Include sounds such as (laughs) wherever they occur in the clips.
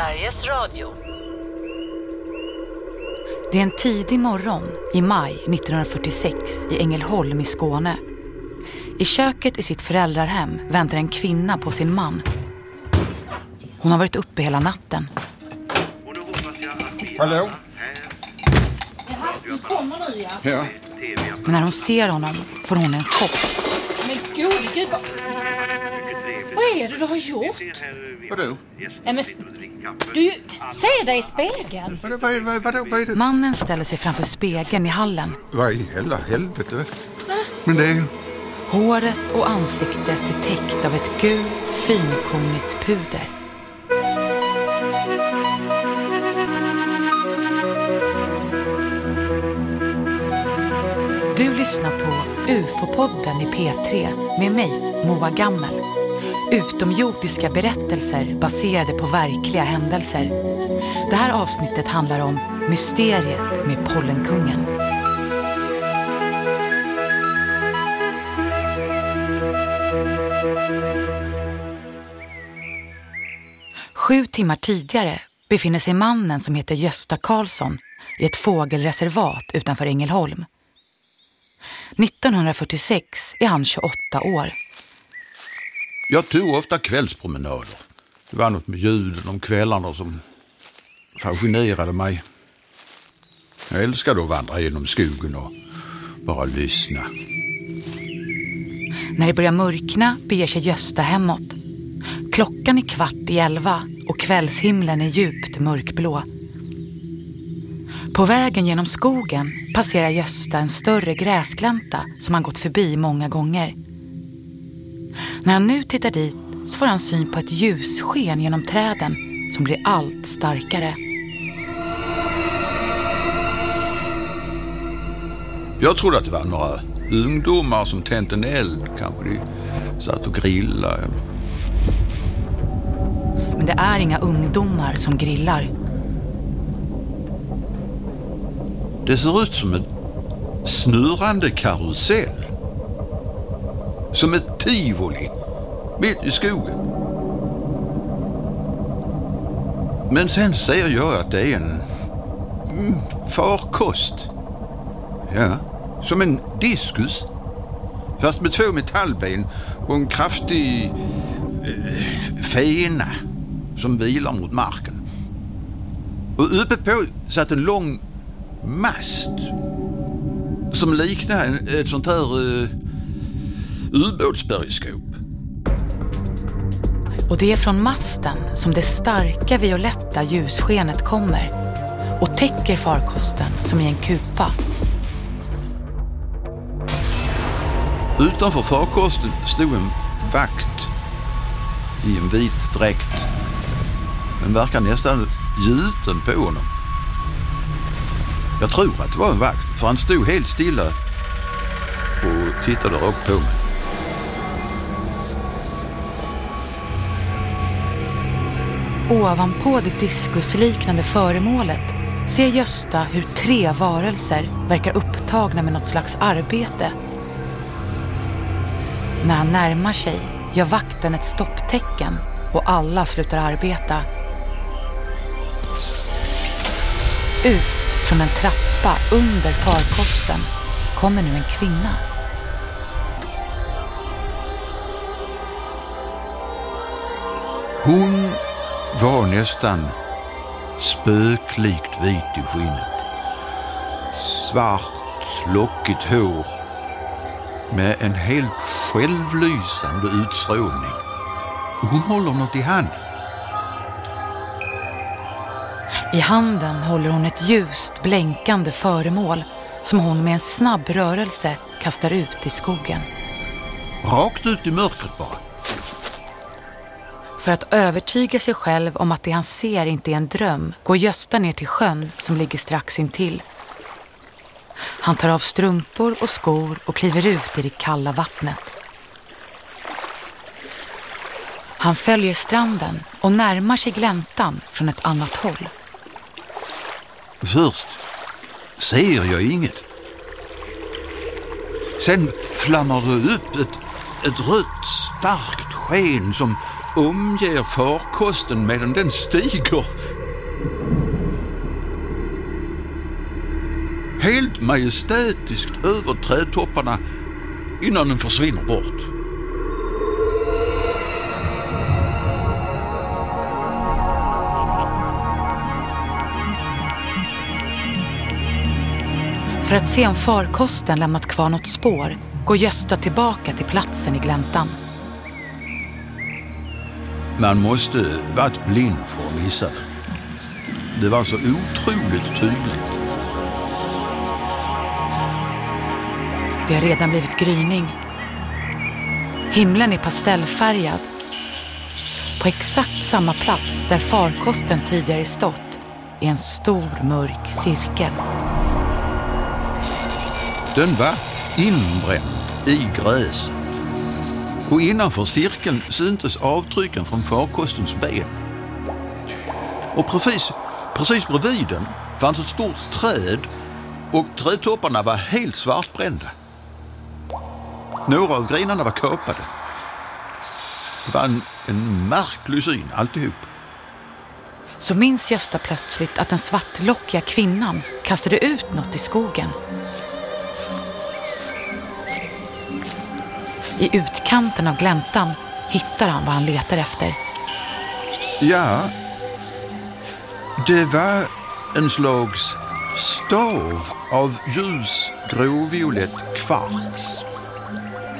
Sveriges Radio. Det är en tidig morgon i maj 1946 i Ängelholm i Skåne. I köket i sitt föräldrahem väntar en kvinna på sin man. Hon har varit uppe hela natten. Hallå? Du kommer nu ja. Men när hon ser honom får hon en chock. Men gode gud vad... Vad är det du har gjort? Vadå? Nej men... Du, se dig i spegeln. Vadå, vad, är- vad, vadå, vad är det? Mannen ställer sig framför spegeln i hallen. Vad i hela helvete? Men det är... Håret och ansiktet är täckt av ett gult finkornigt puder. Du lyssnar på UFO-podden i P3 med mig, Moa Gammel. Utomjordiska berättelser baserade på verkliga händelser. Det här avsnittet handlar om mysteriet med Pollenkungen. Sju timmar tidigare befinner sig mannen som heter Gösta Karlsson i ett fågelreservat utanför Ängelholm. 1946 är han 28 år. Jag tog ofta kvällspromenader. Det var något med ljuden om kvällarna som fascinerade mig. Jag älskade att vandra genom skogen och bara lyssna. När det börjar mörkna beger sig Gösta hemåt. Klockan är kvart i elva och kvällshimlen är djupt mörkblå. På vägen genom skogen passerar Gösta en större gräsglänta som han gått förbi många gånger. När han nu tittar dit så får han syn på ett ljussken genom träden som blir allt starkare. Jag trodde att det var några ungdomar som tänt en eld. Kanske de satt och grillade. Men det är inga ungdomar som grillar. Det ser ut som en snurrande karusell. Som ett tivoli mitt i skogen. Men sen ser jag att det är en mm, farkost. Ja, som en diskus. Fast med två metallben och en kraftig eh, fena som vilar mot marken. Och uppe på satt en lång mast som liknar ett sånt här eh, ubåtsperiskop. Och det är från masten som det starka violetta ljusskenet kommer och täcker farkosten som i en kupa. Utanför farkosten stod en vakt i en vit dräkt. Den verkar nästan gjuten på honom. Jag tror att det var en vakt, för han stod helt stilla och tittade rakt på mig. Ovanpå det diskusliknande föremålet ser Gösta hur tre varelser verkar upptagna med något slags arbete. När han närmar sig gör vakten ett stopptecken och alla slutar arbeta. Ut från en trappa under farkosten kommer nu en kvinna. Hon var nästan spöklikt vit i skinnet. Svart, lockigt hår med en helt självlysande utstrålning. Hon håller något i handen. I handen håller hon ett ljust, blänkande föremål som hon med en snabb rörelse kastar ut i skogen. Rakt ut i mörkret bara. För att övertyga sig själv om att det han ser inte är en dröm går Gösta ner till sjön som ligger strax intill. Han tar av strumpor och skor och kliver ut i det kalla vattnet. Han följer stranden och närmar sig gläntan från ett annat håll. Först ser jag inget. Sen flammar det upp ett, ett rött starkt sken som omger farkosten medan den stiger. Helt majestätiskt över trädtopparna innan den försvinner bort. För att se om farkosten lämnat kvar något spår går Gösta tillbaka till platsen i gläntan. Man måste varit blind för att missa det. Det var så otroligt tydligt. Det har redan blivit gryning. Himlen är pastellfärgad. På exakt samma plats där farkosten tidigare stått är en stor mörk cirkel. Den var inbränd i gräset. Och innanför cirkeln syntes avtrycken från farkostens ben. Och precis, precis bredvid den fanns ett stort träd och trädtopparna var helt svartbrända. Några av grenarna var kapade. Det var en, en märklig syn alltihop. Så minns Gösta plötsligt att den svartlockiga kvinnan kastade ut något i skogen. I utkanten av gläntan hittar han vad han letar efter. Ja, det var en slags stav av ljus gråviolett kvarts.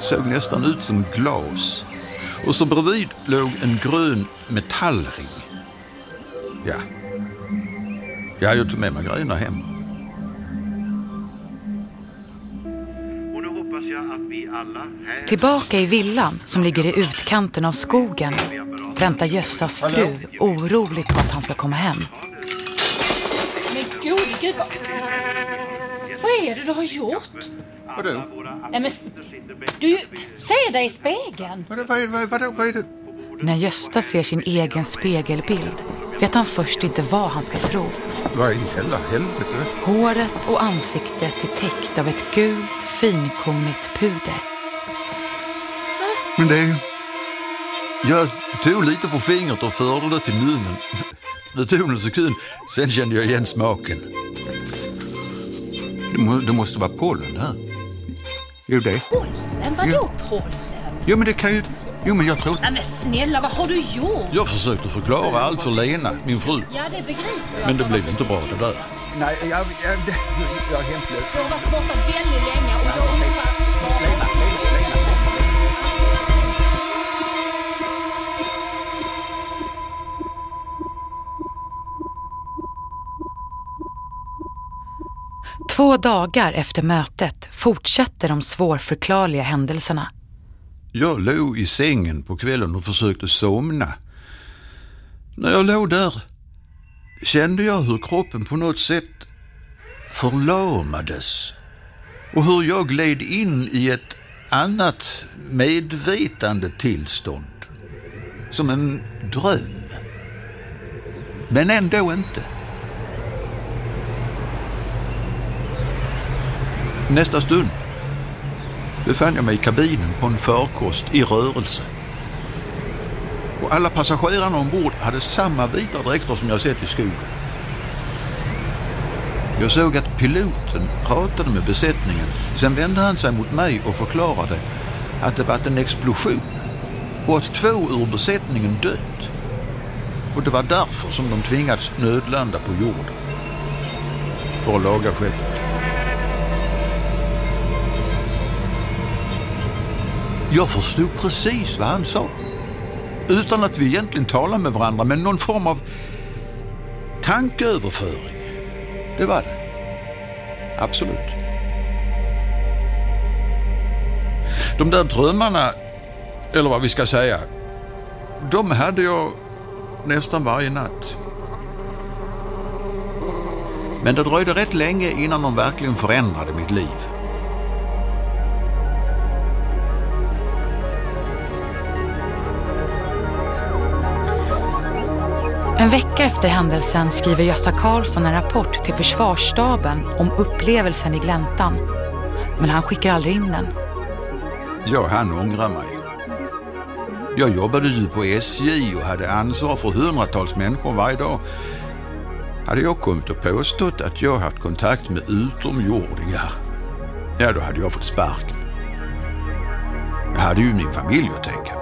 Såg nästan ut som glas. Och så bredvid låg en grön metallring. Ja, ja jag tog med mig grejerna hem. Tillbaka i villan som ligger i utkanten av skogen väntar Göstas fru oroligt på att han ska komma hem. Men gode gud, vad... Vad är det du har gjort? Vadå? Nej men, du, se dig i spegeln. Vadå, vad, vad, vadå, vad är det? När Gösta ser sin egen spegelbild vet han först inte vad han ska tro. Vad i hela helvete? Håret och ansiktet är täckt av ett gult finkornigt puder. Men det är ju... Jag tog lite på fingret och förde det till munnen. Det tog en sekund, sen kände jag igen smaken. Det, må, det måste vara pollen här. Jo, det. Pollen? Vadå pollen? Jo, men det kan ju... Jo, men jag tror... Nej men snälla, vad har du gjort? Jag försökte förklara allt för Lena, min fru. Ja, det begriper jag. Men det blev inte bra det där. Nej, jag, jag, jag är hemskt Du har varit borta väldigt länge och jag undrar... Två dagar efter mötet fortsätter de svårförklarliga händelserna. Jag låg i sängen på kvällen och försökte somna. När jag låg där kände jag hur kroppen på något sätt förlamades och hur jag gled in i ett annat medvetande tillstånd. Som en dröm. Men ändå inte. Nästa stund befann jag mig i kabinen på en farkost i rörelse. Och alla passagerarna ombord hade samma vita dräkter som jag sett i skogen. Jag såg att piloten pratade med besättningen. Sen vände han sig mot mig och förklarade att det varit en explosion och att två ur besättningen dött. Och det var därför som de tvingats nödlanda på jorden. För att laga skeppet. Jag förstod precis vad han sa. Utan att vi egentligen talade med varandra, men någon form av tankeöverföring. Det var det. Absolut. De där drömmarna, eller vad vi ska säga, de hade jag nästan varje natt. Men det dröjde rätt länge innan de verkligen förändrade mitt liv. En vecka efter händelsen skriver Gösta Karlsson en rapport till försvarsstaben om upplevelsen i gläntan. Men han skickar aldrig in den. Jag han ångrar mig. Jag jobbade ju på SJ och hade ansvar för hundratals människor varje dag. Hade jag kommit och påstått att jag haft kontakt med utomjordingar, ja då hade jag fått sparken. Jag hade ju min familj att tänka på.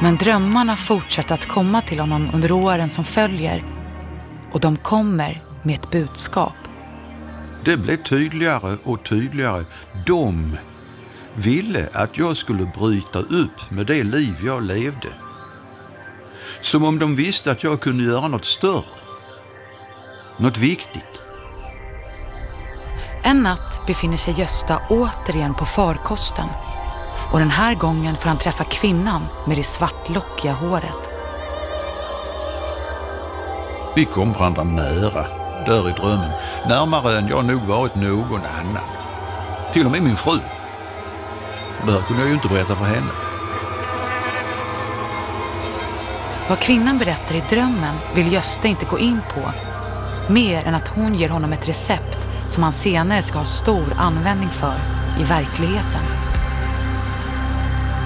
Men drömmarna fortsätter att komma till honom under åren som följer. Och de kommer med ett budskap. Det blev tydligare och tydligare. De ville att jag skulle bryta upp med det liv jag levde. Som om de visste att jag kunde göra något större. Något viktigt. En natt befinner sig Gösta återigen på farkosten. Och den här gången får han träffa kvinnan med det svartlockiga håret. Vi kom varandra nära, där i drömmen. Närmare än jag nog varit någon annan. Till och med min fru. Det här kunde jag ju inte berätta för henne. Vad kvinnan berättar i drömmen vill Gösta inte gå in på. Mer än att hon ger honom ett recept som han senare ska ha stor användning för i verkligheten.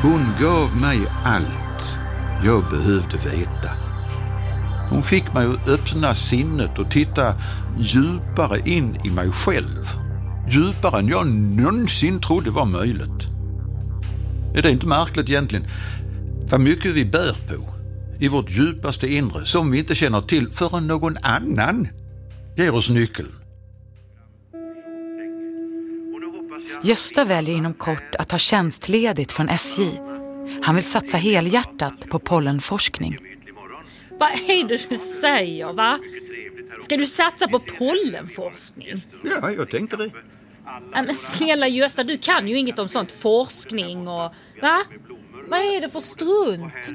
Hon gav mig allt jag behövde veta. Hon fick mig att öppna sinnet och titta djupare in i mig själv. Djupare än jag någonsin trodde var möjligt. Är det inte märkligt egentligen? Vad mycket vi bär på i vårt djupaste inre som vi inte känner till förrän någon annan ger oss nyckeln. Gösta väljer inom kort att ta tjänstledigt från SJ. Han vill satsa helhjärtat på pollenforskning. Vad är det du säger va? Ska du satsa på pollenforskning? Ja, jag tänkte det. Men snälla Gösta, du kan ju inget om sånt forskning och... Va? Vad är det för strunt?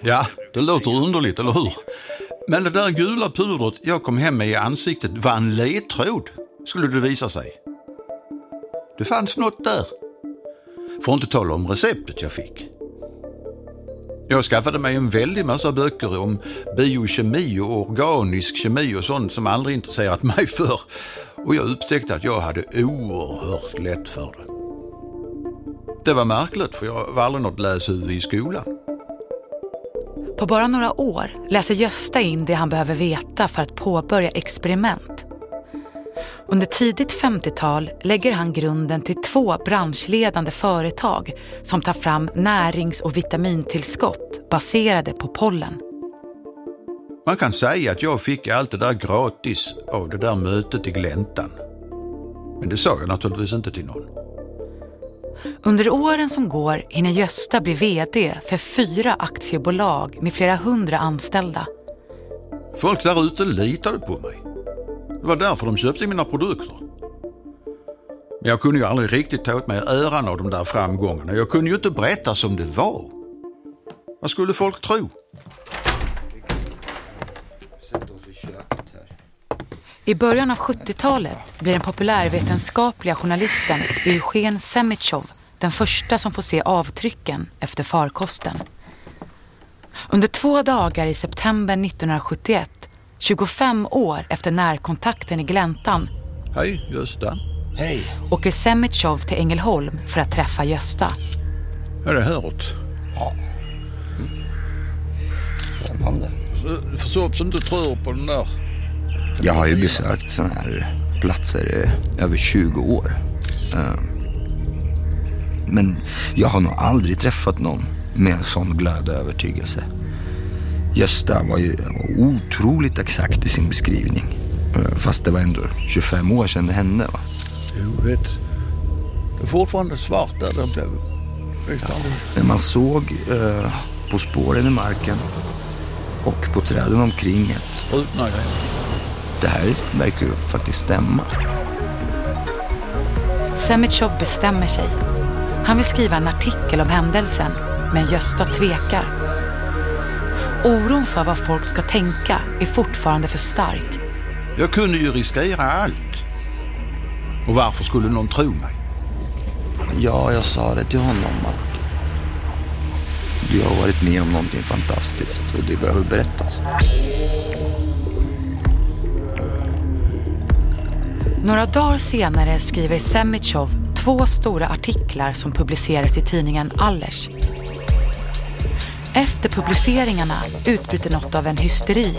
Ja, det låter underligt, eller hur? Men det där gula pudret jag kom hem med i ansiktet var en ledtråd, skulle det visa sig. Det fanns något där. För att inte tala om receptet jag fick. Jag skaffade mig en väldig massa böcker om biokemi och organisk kemi och sånt som aldrig intresserat mig (laughs) för. Och jag upptäckte att jag hade oerhört lätt för det. Det var märkligt för jag var aldrig något läshuvud i skolan. På bara några år läser Gösta in det han behöver veta för att påbörja experiment. Under tidigt 50-tal lägger han grunden till två branschledande företag som tar fram närings- och vitamintillskott baserade på pollen. Man kan säga att jag fick allt det där gratis av det där mötet i gläntan. Men det sa jag naturligtvis inte till någon. Under åren som går hinner Gösta bli VD för fyra aktiebolag med flera hundra anställda. Folk där ute litade på mig. Det var därför de köpte mina produkter. Men jag kunde ju aldrig riktigt ta åt mig äran av de där framgångarna. Jag kunde ju inte berätta som det var. Vad skulle folk tro? I början av 70-talet blir den populärvetenskapliga journalisten Eugen Semichov den första som får se avtrycken efter farkosten. Under två dagar i september 1971, 25 år efter närkontakten i Gläntan, Hej, Gösta. Hej. åker Semitjov till Ängelholm för att träffa Gösta. Är det häråt? Spännande. Så- För så som du tror på den där. Jag har ju besökt sådana här platser i över 20 år. Eh, Men jag har nog aldrig träffat någon med en sån glöd och övertygelse. Gösta var ju otroligt exakt i sin beskrivning. Fast det var ändå 25 år sedan det hände va. Jo, vet. Det är fortfarande svart där. Det blev... Men man såg eh, på spåren i marken och på träden omkring att grejer. det här verkar ju faktiskt stämma. Semitjov bestämmer sig. Han vill skriva en artikel om händelsen, men Gösta tvekar. Oron för vad folk ska tänka är fortfarande för stark. Jag kunde ju riskera allt. Och varför skulle någon tro mig? Ja, jag sa det till honom att du har varit med om någonting fantastiskt och det behöver berättas. Några dagar senare skriver Semitjov två stora artiklar som publicerades i tidningen Allers. Efter publiceringarna utbryter något av en hysteri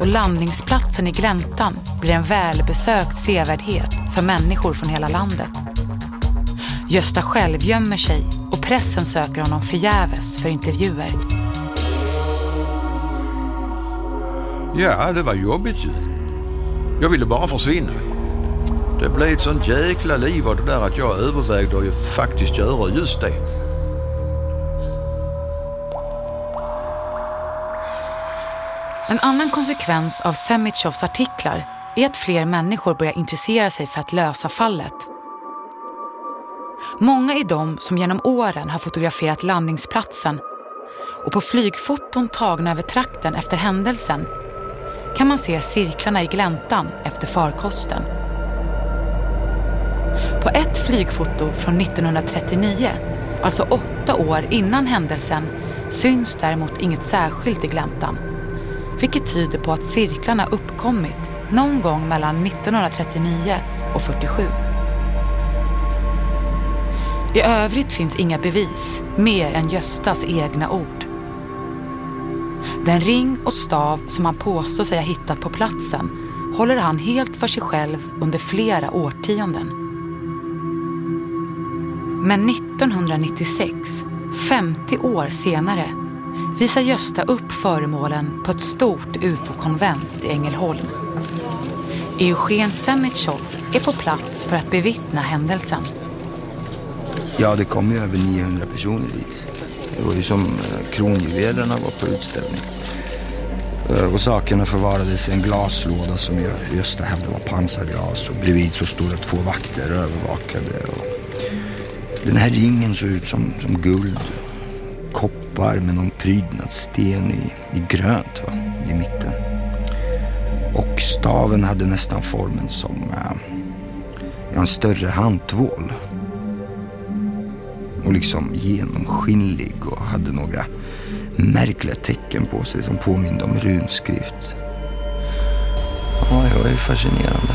och landningsplatsen i Gläntan blir en välbesökt sevärdhet för människor från hela landet. Gösta själv gömmer sig och pressen söker honom förgäves för intervjuer. Ja, det var jobbigt ju. Jag ville bara försvinna. Det blev ett sånt jäkla liv av det där att jag övervägde att faktiskt göra just det. En annan konsekvens av Semitjovs artiklar är att fler människor börjar intressera sig för att lösa fallet. Många är de som genom åren har fotograferat landningsplatsen och på flygfoton tagna över trakten efter händelsen kan man se cirklarna i gläntan efter farkosten. På ett flygfoto från 1939, alltså åtta år innan händelsen, syns däremot inget särskilt i gläntan. Vilket tyder på att cirklarna uppkommit någon gång mellan 1939 och 47. I övrigt finns inga bevis, mer än Göstas egna ord. Den ring och stav som han påstår sig ha hittat på platsen håller han helt för sig själv under flera årtionden. Men 1996, 50 år senare, visar Gösta upp föremålen på ett stort ufo-konvent i Ängelholm. Eugen Semitjov är på plats för att bevittna händelsen. Ja, det kom ju över 900 personer dit. Det var ju som eh, kronjuvelerna var på utställning. Eh, och sakerna förvarades i en glaslåda som Gösta hävdade var pansarglas. Och bredvid så stod det två vakter och övervakade. Och den här ringen såg ut som, som guld. Koppar med någon prydnadssten i, i grönt va? i mitten. Och staven hade nästan formen som eh, en större handtvål och liksom genomskinlig och hade några märkliga tecken på sig som påminde om runskrift. Ja, det var ju fascinerande.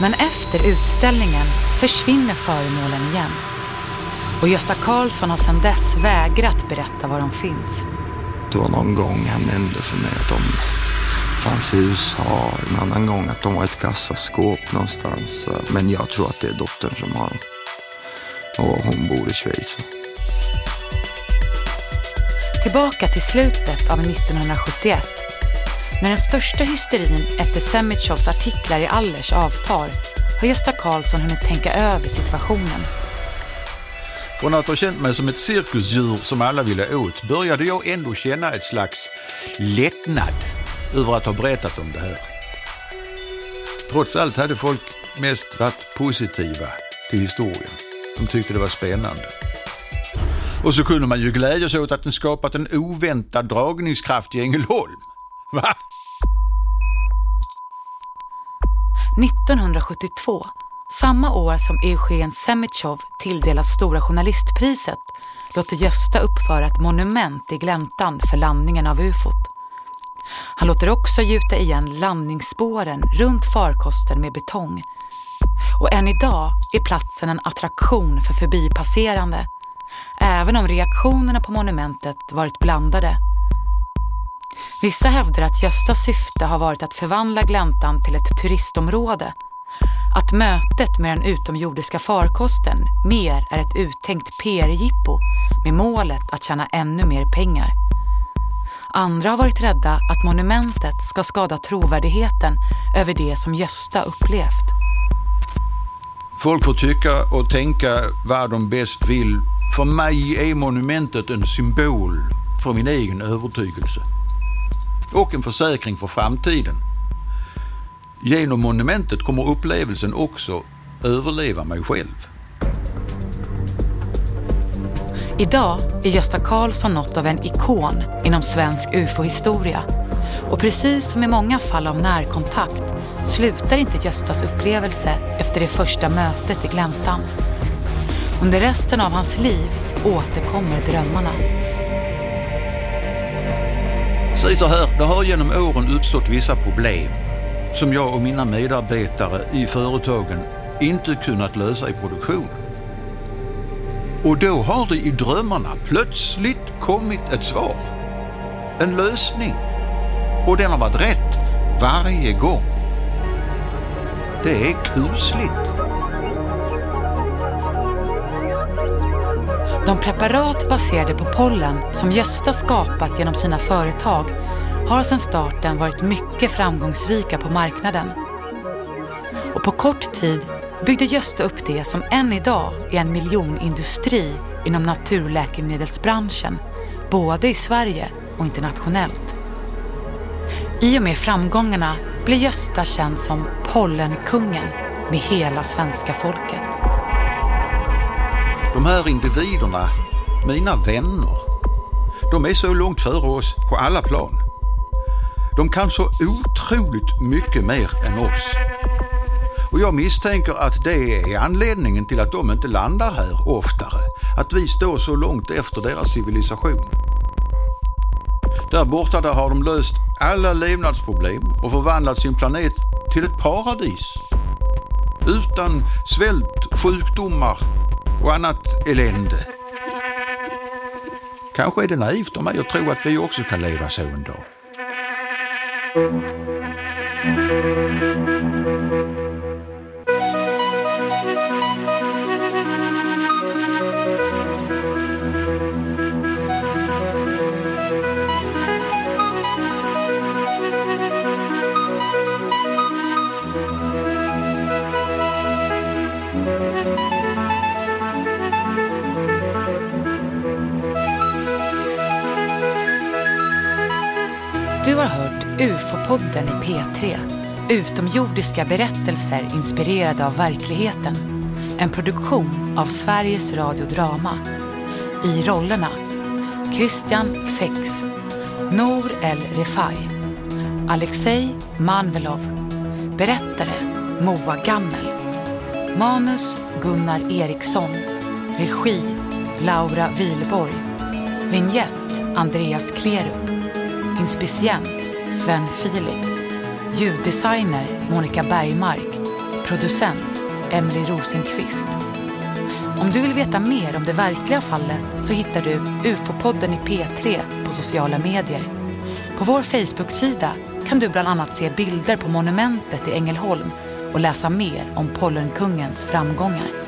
Men efter utställningen försvinner föremålen igen. Och Gösta Karlsson har sedan dess vägrat berätta var de finns. Det var någon gång han nämnde för mig att de fanns i USA. En annan gång att de var ett kassaskåp någonstans. Men jag tror att det är dottern som har dem. Och hon bor i Schweiz. Tillbaka till slutet av 1971. När den största hysterin efter Semitjovs artiklar i Allers avtar har Gösta Karlsson hunnit tänka över situationen. Från att ha känt mig som ett cirkusdjur som alla ville åt började jag ändå känna ett slags lättnad över att ha berättat om det här. Trots allt hade folk mest varit positiva till historien. De tyckte det var spännande. Och så kunde man ju glädjas åt att den skapat en oväntad dragningskraft i Ängelholm. Va? 1972, samma år som Eugen Semitjov tilldelas Stora Journalistpriset, låter Gösta uppföra ett monument i gläntan för landningen av ufot. Han låter också gjuta igen landningsspåren runt farkosten med betong. Och än idag är platsen en attraktion för förbipasserande, även om reaktionerna på monumentet varit blandade. Vissa hävdar att Göstas syfte har varit att förvandla gläntan till ett turistområde. Att mötet med den utomjordiska farkosten mer är ett uttänkt PR-jippo med målet att tjäna ännu mer pengar. Andra har varit rädda att monumentet ska skada trovärdigheten över det som Gösta upplevt. Folk får tycka och tänka vad de bäst vill. För mig är monumentet en symbol för min egen övertygelse. Och en försäkring för framtiden. Genom monumentet kommer upplevelsen också överleva mig själv. Idag är Gösta Karlsson något av en ikon inom svensk ufo-historia. Och precis som i många fall av närkontakt slutar inte Göstas upplevelse efter det första mötet i gläntan. Under resten av hans liv återkommer drömmarna. Säg så här, det har genom åren uppstått vissa problem som jag och mina medarbetare i företagen inte kunnat lösa i produktionen. Och då har det i drömmarna plötsligt kommit ett svar. En lösning. Och den har varit rätt varje gång. Det är kusligt. De preparat baserade på pollen som Gösta skapat genom sina företag har sedan starten varit mycket framgångsrika på marknaden. Och på kort tid byggde Gösta upp det som än idag är en miljonindustri inom naturläkemedelsbranschen, både i Sverige och internationellt. I och med framgångarna blev Gösta känd som pollenkungen med hela svenska folket. De här individerna, mina vänner, de är så långt före oss på alla plan. De kan så otroligt mycket mer än oss. Och jag misstänker att det är anledningen till att de inte landar här oftare. Att vi står så långt efter deras civilisation. Där borta där har de löst alla levnadsproblem och förvandlat sin planet till ett paradis. Utan svält, sjukdomar och annat elände. Kanske är det naivt av mig att tro att vi också kan leva så en dag. Du Podden i P3. Utomjordiska berättelser inspirerade av verkligheten. En produktion av Sveriges Radio Drama. I rollerna. Christian Fex, Nour El Refai, Alexej Manvelov, berättare Moa Gammel, manus Gunnar Eriksson, regi Laura Vilborg, vignett Andreas Klerup, inspicient. Sven Filip, ljuddesigner Monica Bergmark, producent Emily Rosenqvist. Om du vill veta mer om det verkliga fallet så hittar du UFO-podden i P3 på sociala medier. På vår Facebook-sida kan du bland annat se bilder på monumentet i Ängelholm och läsa mer om Pollenkungens framgångar.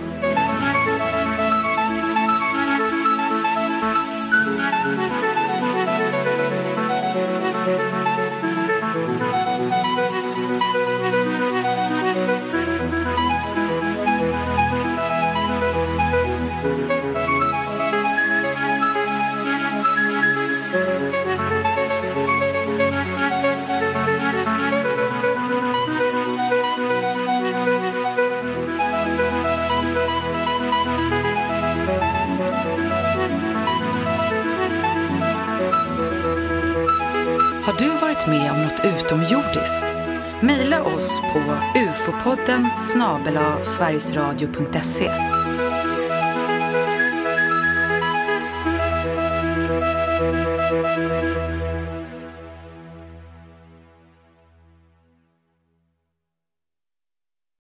Podden snabel-a sverigesradio.se